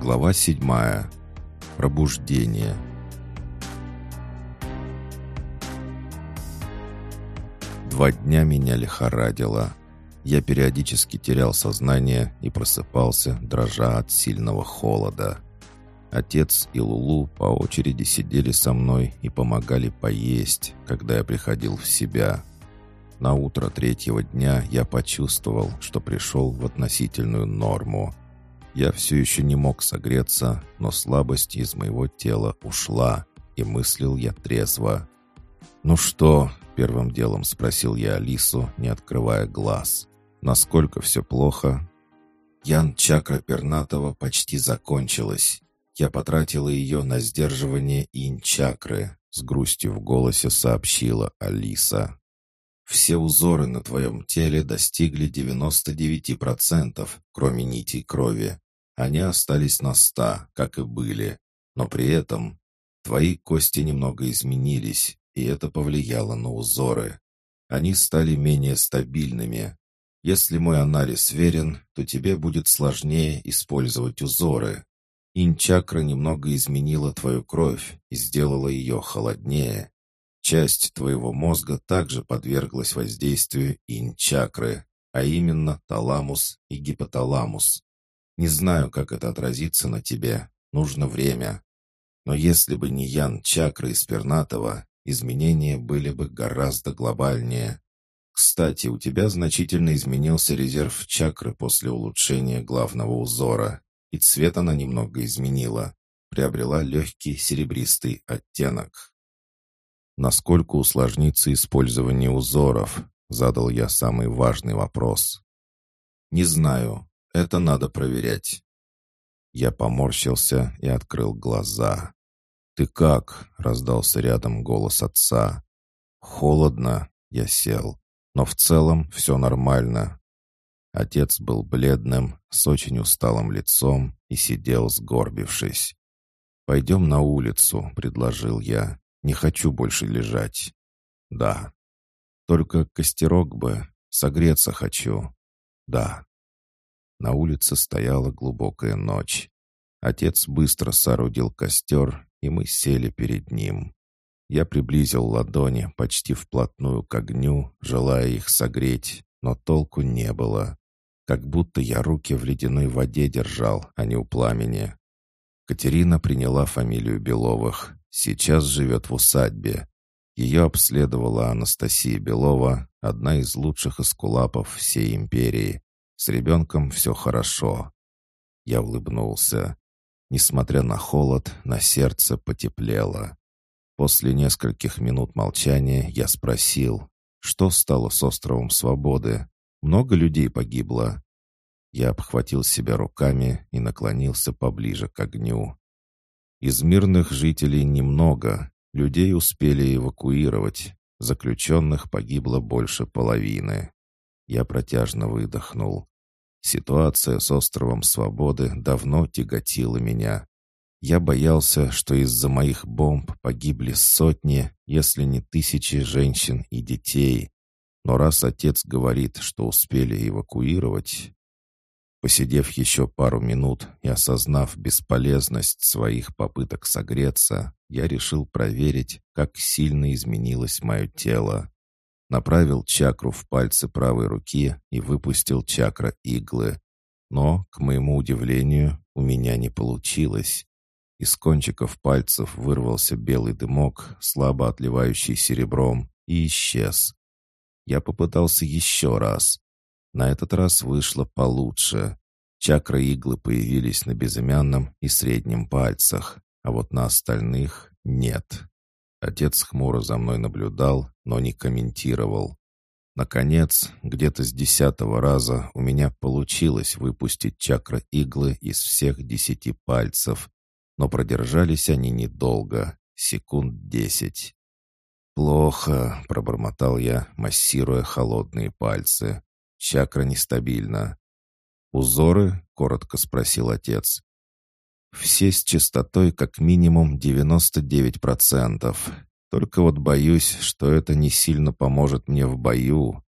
Глава седьмая. Пробуждение. Два дня меня лихорадило. Я периодически терял сознание и просыпался, дрожа от сильного холода. Отец и Лулу по очереди сидели со мной и помогали поесть, когда я приходил в себя. На утро третьего дня я почувствовал, что пришел в относительную норму. Я все еще не мог согреться, но слабость из моего тела ушла, и мыслил я трезво. «Ну что?» — первым делом спросил я Алису, не открывая глаз. «Насколько все плохо?» Ян чакра пернатого почти закончилась. Я потратила ее на сдерживание инь-чакры, с грустью в голосе сообщила Алиса. Все узоры на твоем теле достигли 99%, кроме нитей крови. Они остались на 100, как и были. Но при этом твои кости немного изменились, и это повлияло на узоры. Они стали менее стабильными. Если мой анализ верен, то тебе будет сложнее использовать узоры, Инчакра немного изменила твою кровь и сделала ее холоднее. Часть твоего мозга также подверглась воздействию инчакры, а именно таламус и гипоталамус. Не знаю, как это отразится на тебе, нужно время. Но если бы не Ян Чакры из Пернатова, изменения были бы гораздо глобальнее. Кстати, у тебя значительно изменился резерв чакры после улучшения главного узора и цвет она немного изменила, приобрела легкий серебристый оттенок. «Насколько усложнится использование узоров?» — задал я самый важный вопрос. «Не знаю. Это надо проверять». Я поморщился и открыл глаза. «Ты как?» — раздался рядом голос отца. «Холодно», — я сел. «Но в целом все нормально. Отец был бледным, с очень усталым лицом и сидел сгорбившись. «Пойдем на улицу», — предложил я. «Не хочу больше лежать». «Да». «Только костерок бы. Согреться хочу». «Да». На улице стояла глубокая ночь. Отец быстро соорудил костер, и мы сели перед ним. Я приблизил ладони почти вплотную к огню, желая их согреть, но толку не было как будто я руки в ледяной воде держал, а не у пламени. Катерина приняла фамилию Беловых, сейчас живет в усадьбе. Ее обследовала Анастасия Белова, одна из лучших эскулапов всей империи. С ребенком все хорошо. Я улыбнулся. Несмотря на холод, на сердце потеплело. После нескольких минут молчания я спросил, что стало с островом Свободы, много людей погибло. Я обхватил себя руками и наклонился поближе к огню. Из мирных жителей немного. Людей успели эвакуировать. Заключенных погибло больше половины. Я протяжно выдохнул. Ситуация с островом Свободы давно тяготила меня. Я боялся, что из-за моих бомб погибли сотни, если не тысячи женщин и детей, но раз отец говорит, что успели эвакуировать... Посидев еще пару минут и осознав бесполезность своих попыток согреться, я решил проверить, как сильно изменилось мое тело. Направил чакру в пальцы правой руки и выпустил чакра иглы. Но, к моему удивлению, у меня не получилось. Из кончиков пальцев вырвался белый дымок, слабо отливающий серебром, и исчез. Я попытался еще раз. На этот раз вышло получше. Чакры иглы появились на безымянном и среднем пальцах, а вот на остальных нет. Отец хмуро за мной наблюдал, но не комментировал. Наконец, где-то с десятого раза у меня получилось выпустить чакра иглы из всех десяти пальцев, но продержались они недолго, секунд десять. «Плохо», — пробормотал я, массируя холодные пальцы. «Чакра нестабильна». «Узоры?» — коротко спросил отец. «Все с частотой как минимум 99%. Только вот боюсь, что это не сильно поможет мне в бою».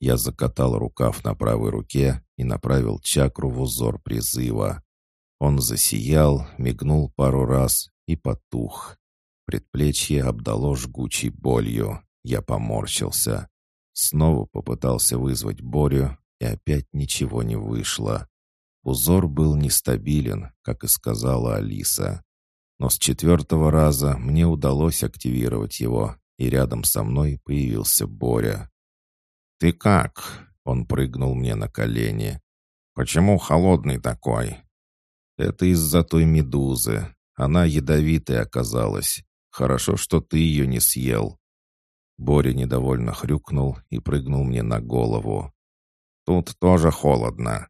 Я закатал рукав на правой руке и направил чакру в узор призыва. Он засиял, мигнул пару раз и потух. Предплечье обдало жгучей болью. Я поморщился. Снова попытался вызвать Борю, и опять ничего не вышло. Узор был нестабилен, как и сказала Алиса. Но с четвертого раза мне удалось активировать его, и рядом со мной появился Боря. «Ты как?» — он прыгнул мне на колени. «Почему холодный такой?» «Это из-за той медузы. Она ядовитая оказалась. Хорошо, что ты ее не съел». Боря недовольно хрюкнул и прыгнул мне на голову. «Тут тоже холодно.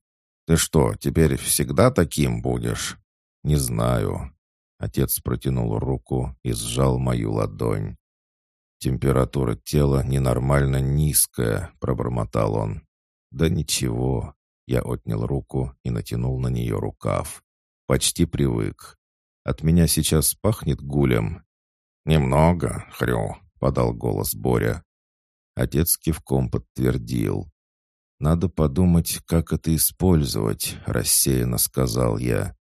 Ты что, теперь всегда таким будешь?» «Не знаю». Отец протянул руку и сжал мою ладонь. «Температура тела ненормально низкая», — пробормотал он. «Да ничего». Я отнял руку и натянул на нее рукав. «Почти привык. От меня сейчас пахнет гулем». «Немного, хрю», — подал голос Боря. Отец кивком подтвердил. «Надо подумать, как это использовать», — рассеянно сказал я.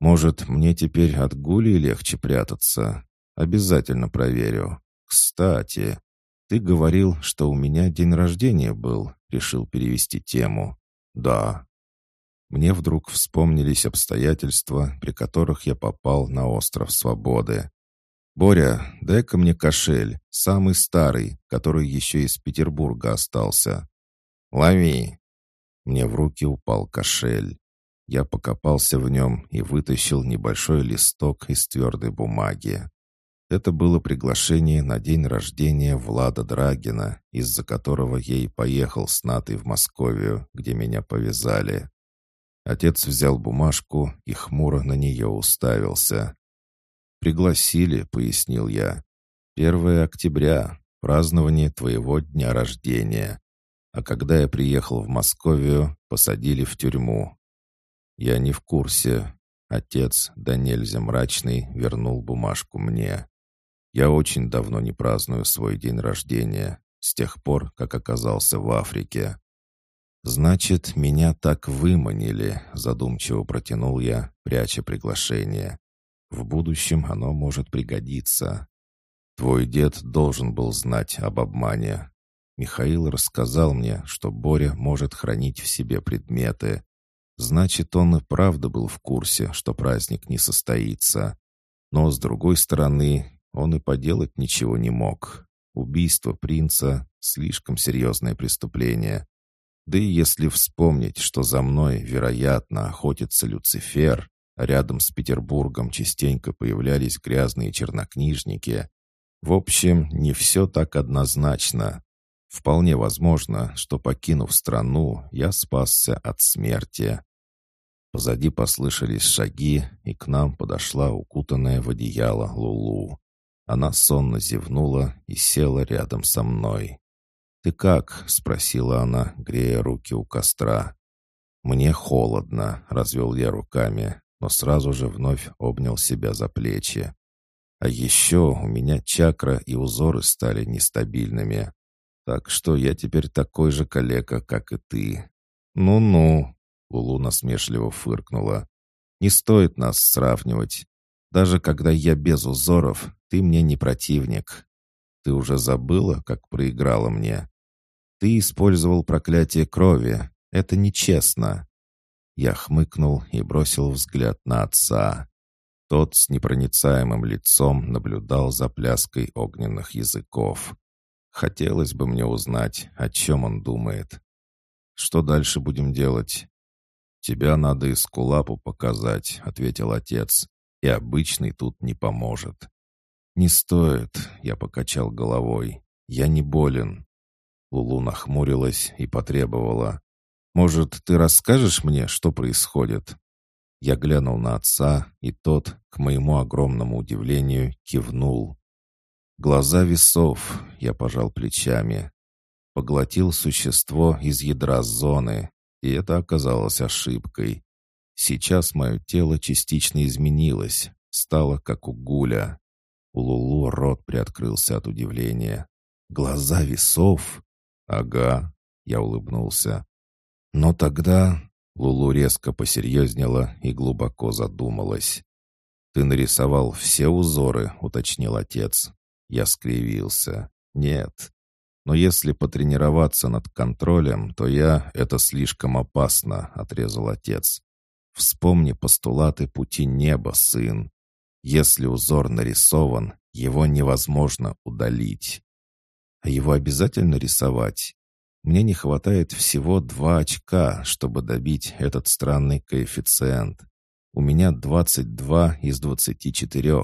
«Может, мне теперь от гули легче прятаться? Обязательно проверю». «Кстати, ты говорил, что у меня день рождения был», — решил перевести тему. «Да». Мне вдруг вспомнились обстоятельства, при которых я попал на остров Свободы. «Боря, дай-ка мне кошель, самый старый, который еще из Петербурга остался». «Лови!» Мне в руки упал кошель. Я покопался в нем и вытащил небольшой листок из твердой бумаги. Это было приглашение на день рождения Влада Драгина, из-за которого я и поехал с Натой в Московию, где меня повязали. Отец взял бумажку и хмуро на нее уставился. «Пригласили», — пояснил я. «1 октября, празднование твоего дня рождения. А когда я приехал в Московию, посадили в тюрьму». «Я не в курсе». Отец, да нельзя мрачный, вернул бумажку мне. Я очень давно не праздную свой день рождения, с тех пор, как оказался в Африке. «Значит, меня так выманили», — задумчиво протянул я, пряча приглашение. «В будущем оно может пригодиться. Твой дед должен был знать об обмане. Михаил рассказал мне, что Боря может хранить в себе предметы. Значит, он и правда был в курсе, что праздник не состоится. Но, с другой стороны, он и поделать ничего не мог. Убийство принца — слишком серьезное преступление. Да и если вспомнить, что за мной, вероятно, охотится Люцифер, рядом с Петербургом частенько появлялись грязные чернокнижники, в общем, не все так однозначно. Вполне возможно, что, покинув страну, я спасся от смерти. Позади послышались шаги, и к нам подошла укутанная в одеяло Лулу. Она сонно зевнула и села рядом со мной. «Ты как?» — спросила она, грея руки у костра. «Мне холодно», — развел я руками, но сразу же вновь обнял себя за плечи. «А еще у меня чакра и узоры стали нестабильными, так что я теперь такой же калека, как и ты». «Ну-ну», — Лулу насмешливо фыркнула. «Не стоит нас сравнивать. Даже когда я без узоров, ты мне не противник. Ты уже забыла, как проиграла мне? Ты использовал проклятие крови. Это нечестно». Я хмыкнул и бросил взгляд на отца. Тот с непроницаемым лицом наблюдал за пляской огненных языков. Хотелось бы мне узнать, о чем он думает. «Что дальше будем делать?» «Тебя надо Искулапу показать», — ответил отец и обычный тут не поможет. «Не стоит», — я покачал головой. «Я не болен». Лулу нахмурилась и потребовала. «Может, ты расскажешь мне, что происходит?» Я глянул на отца, и тот, к моему огромному удивлению, кивнул. «Глаза весов», — я пожал плечами. Поглотил существо из ядра зоны, и это оказалось ошибкой. Сейчас мое тело частично изменилось, стало как у гуля. У Лулу рот приоткрылся от удивления. «Глаза весов?» «Ага», — я улыбнулся. «Но тогда...» — Лулу резко посерьезнела и глубоко задумалась. «Ты нарисовал все узоры», — уточнил отец. Я скривился. «Нет. Но если потренироваться над контролем, то я... Это слишком опасно», — отрезал отец. «Вспомни постулаты пути неба, сын. Если узор нарисован, его невозможно удалить. А его обязательно рисовать? Мне не хватает всего два очка, чтобы добить этот странный коэффициент. У меня 22 из 24.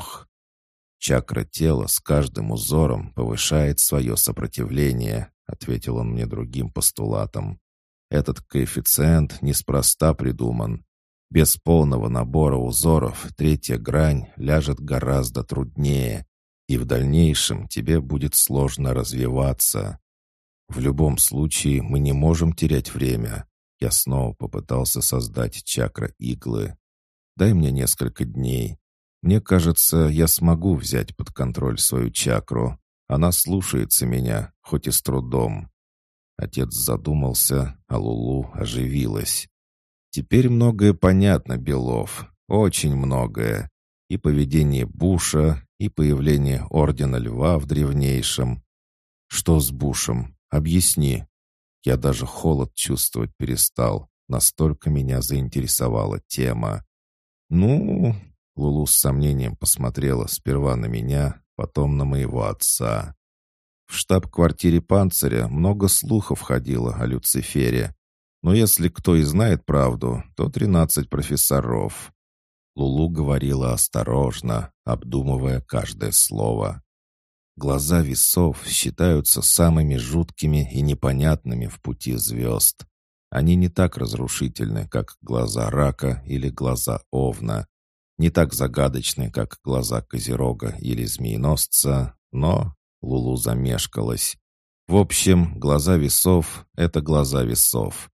Чакра тела с каждым узором повышает свое сопротивление, ответил он мне другим постулатом. Этот коэффициент неспроста придуман. Без полного набора узоров третья грань ляжет гораздо труднее, и в дальнейшем тебе будет сложно развиваться. В любом случае мы не можем терять время. Я снова попытался создать чакра иглы. Дай мне несколько дней. Мне кажется, я смогу взять под контроль свою чакру. Она слушается меня, хоть и с трудом. Отец задумался, а Лулу оживилась. Теперь многое понятно, Белов. Очень многое. И поведение Буша, и появление Ордена Льва в древнейшем. Что с Бушем? Объясни. Я даже холод чувствовать перестал. Настолько меня заинтересовала тема. «Ну...» — Лулу с сомнением посмотрела сперва на меня, потом на моего отца. В штаб-квартире «Панциря» много слухов ходило о Люцифере. Но если кто и знает правду, то тринадцать профессоров. Лулу говорила осторожно, обдумывая каждое слово. Глаза весов считаются самыми жуткими и непонятными в пути звезд. Они не так разрушительны, как глаза рака или глаза овна, не так загадочны, как глаза козерога или змееносца, но Лулу замешкалась. В общем, глаза весов — это глаза весов.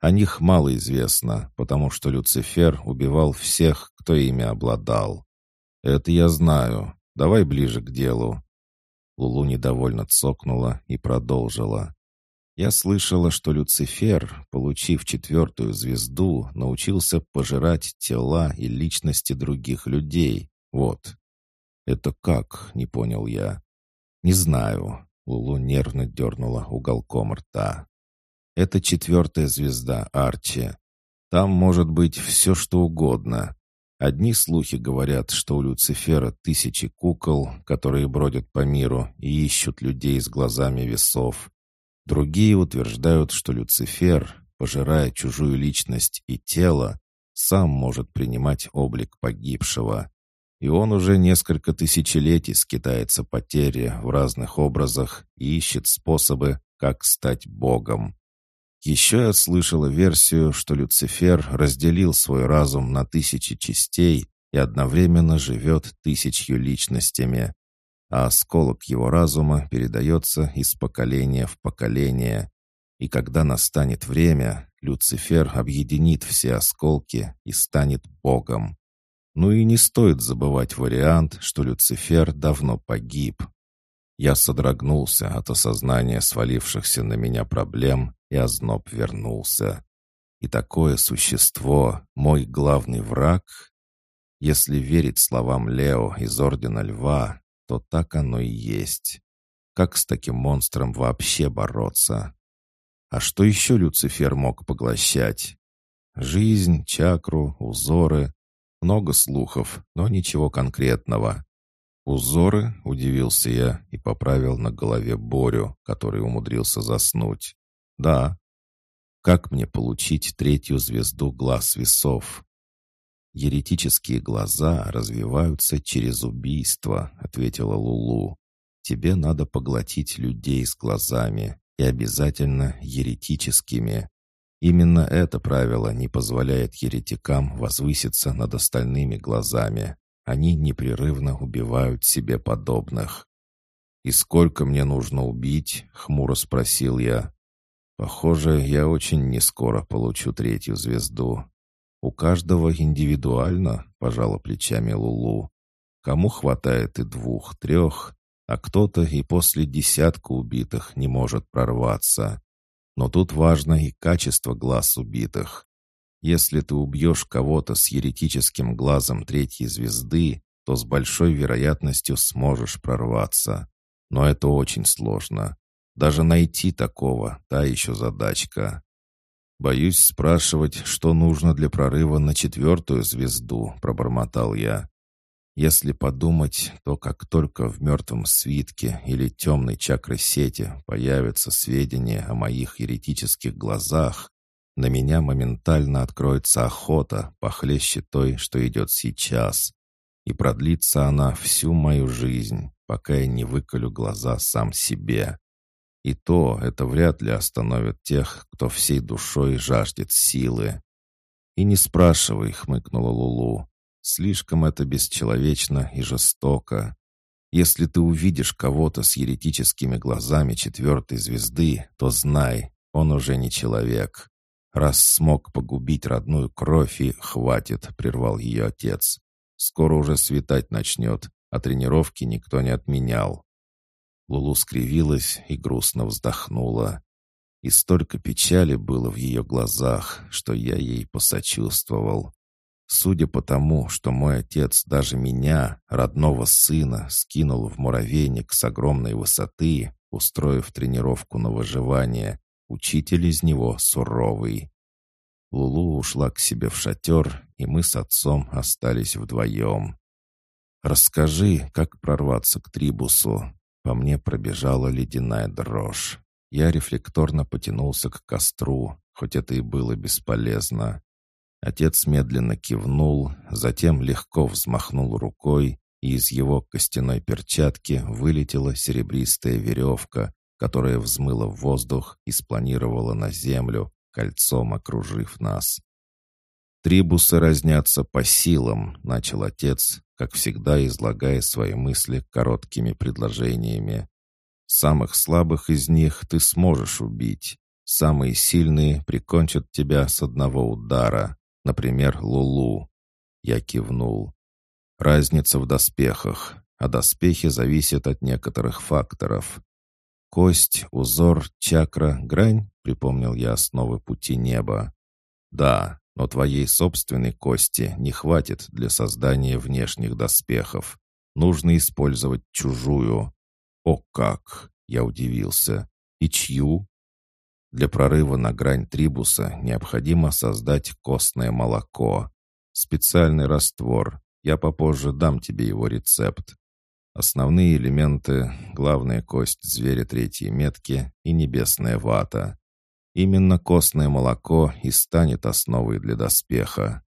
О них мало известно, потому что Люцифер убивал всех, кто ими обладал. Это я знаю. Давай ближе к делу. Лулу недовольно цокнула и продолжила. Я слышала, что Люцифер, получив четвертую звезду, научился пожирать тела и личности других людей. Вот. Это как? Не понял я. Не знаю. Лулу нервно дернула уголком рта. Это четвертая звезда Арчи. Там может быть все, что угодно. Одни слухи говорят, что у Люцифера тысячи кукол, которые бродят по миру и ищут людей с глазами весов. Другие утверждают, что Люцифер, пожирая чужую личность и тело, сам может принимать облик погибшего. И он уже несколько тысячелетий скитается по тере в разных образах и ищет способы, как стать Богом. Еще я слышала версию, что Люцифер разделил свой разум на тысячи частей и одновременно живет тысячью личностями, а осколок его разума передается из поколения в поколение. И когда настанет время, Люцифер объединит все осколки и станет Богом. Ну и не стоит забывать вариант, что Люцифер давно погиб. Я содрогнулся от осознания свалившихся на меня проблем и озноб вернулся. И такое существо, мой главный враг? Если верить словам Лео из Ордена Льва, то так оно и есть. Как с таким монстром вообще бороться? А что еще Люцифер мог поглощать? Жизнь, чакру, узоры. Много слухов, но ничего конкретного. «Узоры?» — удивился я и поправил на голове Борю, который умудрился заснуть. «Да». «Как мне получить третью звезду глаз весов?» «Еретические глаза развиваются через убийство», — ответила Лулу. «Тебе надо поглотить людей с глазами, и обязательно еретическими. Именно это правило не позволяет еретикам возвыситься над остальными глазами. Они непрерывно убивают себе подобных». «И сколько мне нужно убить?» — хмуро спросил я. Похоже, я очень нескоро получу третью звезду. У каждого индивидуально, пожала плечами Лулу. Кому хватает и двух, трех, а кто-то и после десятка убитых не может прорваться. Но тут важно и качество глаз убитых. Если ты убьешь кого-то с еретическим глазом третьей звезды, то с большой вероятностью сможешь прорваться. Но это очень сложно. Даже найти такого — та еще задачка. «Боюсь спрашивать, что нужно для прорыва на четвертую звезду», — пробормотал я. Если подумать, то как только в мертвом свитке или темной чакры-сети появятся сведения о моих еретических глазах, на меня моментально откроется охота, похлеще той, что идет сейчас. И продлится она всю мою жизнь, пока я не выколю глаза сам себе. И то это вряд ли остановит тех, кто всей душой жаждет силы. «И не спрашивай», — хмыкнула Лулу. «Слишком это бесчеловечно и жестоко. Если ты увидишь кого-то с еретическими глазами четвертой звезды, то знай, он уже не человек. Раз смог погубить родную кровь и хватит», — прервал ее отец. «Скоро уже светать начнет, а тренировки никто не отменял». Лулу скривилась и грустно вздохнула. И столько печали было в ее глазах, что я ей посочувствовал. Судя по тому, что мой отец даже меня, родного сына, скинул в муравейник с огромной высоты, устроив тренировку на выживание, учитель из него суровый. Лулу ушла к себе в шатер, и мы с отцом остались вдвоем. «Расскажи, как прорваться к Трибусу?» По мне пробежала ледяная дрожь. Я рефлекторно потянулся к костру, хоть это и было бесполезно. Отец медленно кивнул, затем легко взмахнул рукой, и из его костяной перчатки вылетела серебристая веревка, которая взмыла в воздух и спланировала на землю, кольцом окружив нас. «Трибусы разнятся по силам», — начал отец, как всегда излагая свои мысли короткими предложениями. «Самых слабых из них ты сможешь убить. Самые сильные прикончат тебя с одного удара, например, Лулу». Я кивнул. «Разница в доспехах, а доспехи зависят от некоторых факторов. Кость, узор, чакра, грань, припомнил я основы пути неба. Да, но твоей собственной кости не хватит для создания внешних доспехов. Нужно использовать чужую. О как! Я удивился. И чью? Для прорыва на грань трибуса необходимо создать костное молоко. Специальный раствор. Я попозже дам тебе его рецепт. Основные элементы — главная кость зверя третьей метки и небесная вата. Именно костное молоко и станет основой для доспеха.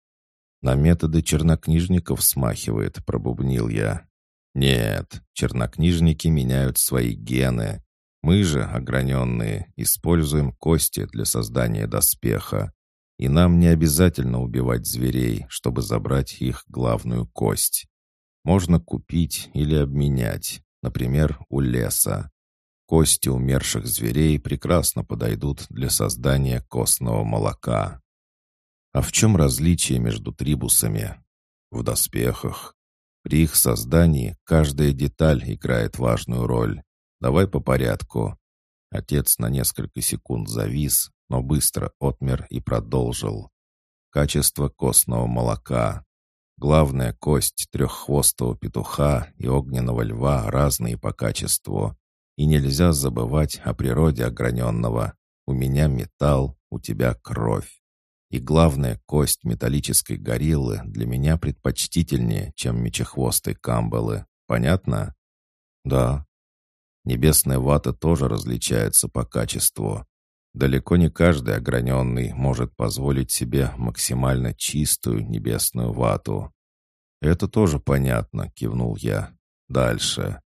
На методы чернокнижников смахивает, пробубнил я. Нет, чернокнижники меняют свои гены. Мы же, ограненные, используем кости для создания доспеха. И нам не обязательно убивать зверей, чтобы забрать их главную кость. Можно купить или обменять, например, у леса. Кости умерших зверей прекрасно подойдут для создания костного молока. А в чем различие между трибусами? В доспехах. При их создании каждая деталь играет важную роль. Давай по порядку. Отец на несколько секунд завис, но быстро отмер и продолжил. Качество костного молока. Главная кость треххвостого петуха и огненного льва разные по качеству. И нельзя забывать о природе ограненного. У меня металл, у тебя кровь. И главная кость металлической гориллы для меня предпочтительнее, чем мечехвостой камбалы. Понятно? Да. Небесная вата тоже различается по качеству. Далеко не каждый ограненный может позволить себе максимально чистую небесную вату. «Это тоже понятно», — кивнул я. «Дальше.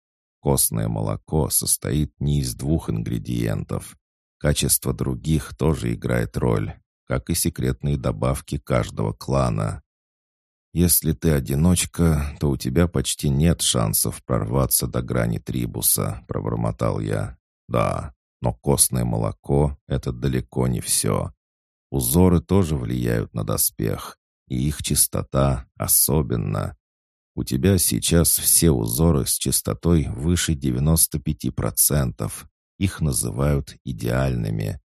Костное молоко состоит не из двух ингредиентов. Качество других тоже играет роль, как и секретные добавки каждого клана. Если ты одиночка, то у тебя почти нет шансов прорваться до грани трибуса, пробормотал я. Да, но костное молоко — это далеко не все. Узоры тоже влияют на доспех, и их чистота особенно. У тебя сейчас все узоры с частотой выше 95%. Их называют идеальными.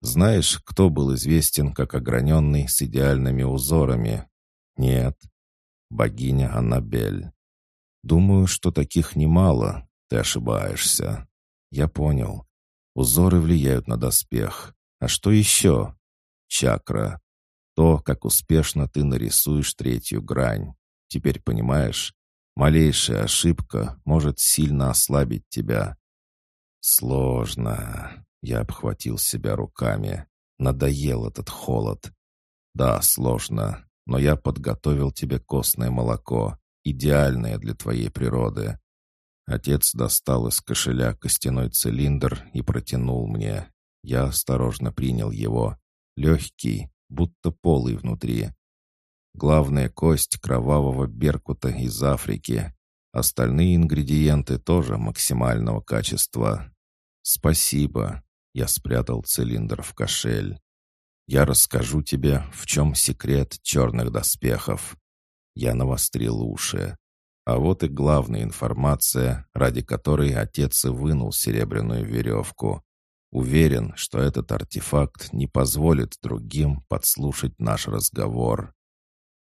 Знаешь, кто был известен как ограненный с идеальными узорами? Нет. Богиня Аннабель. Думаю, что таких немало. Ты ошибаешься. Я понял. Узоры влияют на доспех. А что еще? Чакра. То, как успешно ты нарисуешь третью грань. Теперь понимаешь? Малейшая ошибка может сильно ослабить тебя. Сложно. Я обхватил себя руками. Надоел этот холод. Да, сложно, но я подготовил тебе костное молоко, идеальное для твоей природы. Отец достал из кошеля костяной цилиндр и протянул мне. Я осторожно принял его. Легкий, будто полый внутри. Главная кость кровавого беркута из Африки. Остальные ингредиенты тоже максимального качества. Спасибо. Я спрятал цилиндр в кошель. Я расскажу тебе, в чем секрет черных доспехов. Я навострил уши. А вот и главная информация, ради которой отец и вынул серебряную веревку. Уверен, что этот артефакт не позволит другим подслушать наш разговор.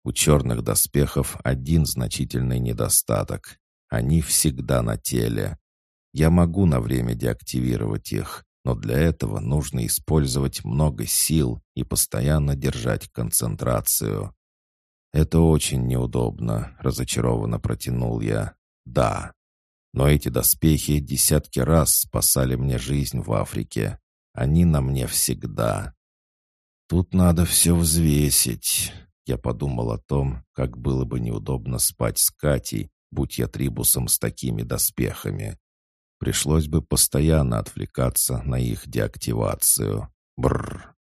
У черных доспехов один значительный недостаток. Они всегда на теле. Я могу на время деактивировать их, но для этого нужно использовать много сил и постоянно держать концентрацию. «Это очень неудобно», — разочарованно протянул я. «Да, но эти доспехи десятки раз спасали мне жизнь в Африке. Они на мне всегда. Тут надо все взвесить. Я подумал о том, как было бы неудобно спать с Катей, будь я трибусом с такими доспехами. Пришлось бы постоянно отвлекаться на их деактивацию. Бррр.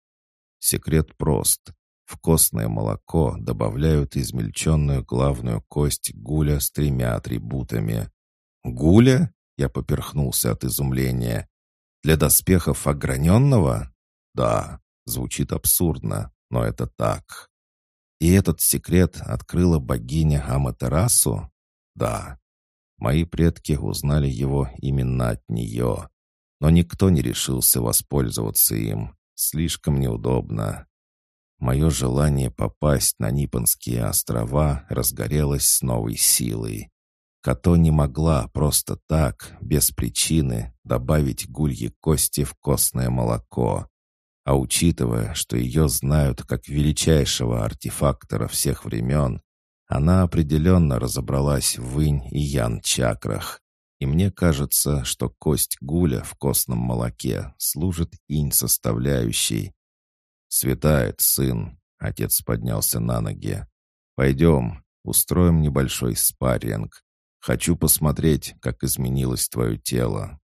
Секрет прост. В костное молоко добавляют измельченную главную кость гуля с тремя атрибутами. «Гуля?» — я поперхнулся от изумления. «Для доспехов ограненного?» «Да, звучит абсурдно, но это так». «И этот секрет открыла богиня Аматерасу?» «Да». Мои предки узнали его именно от нее. Но никто не решился воспользоваться им. Слишком неудобно. Мое желание попасть на Нипонские острова разгорелось с новой силой. Като не могла просто так, без причины, добавить гульи кости в костное молоко. А учитывая, что ее знают как величайшего артефактора всех времен, она определенно разобралась в инь и ян-чакрах. И мне кажется, что кость гуля в костном молоке служит инь-составляющей. «Светает, сын!» — отец поднялся на ноги. «Пойдем, устроим небольшой спарринг. Хочу посмотреть, как изменилось твое тело.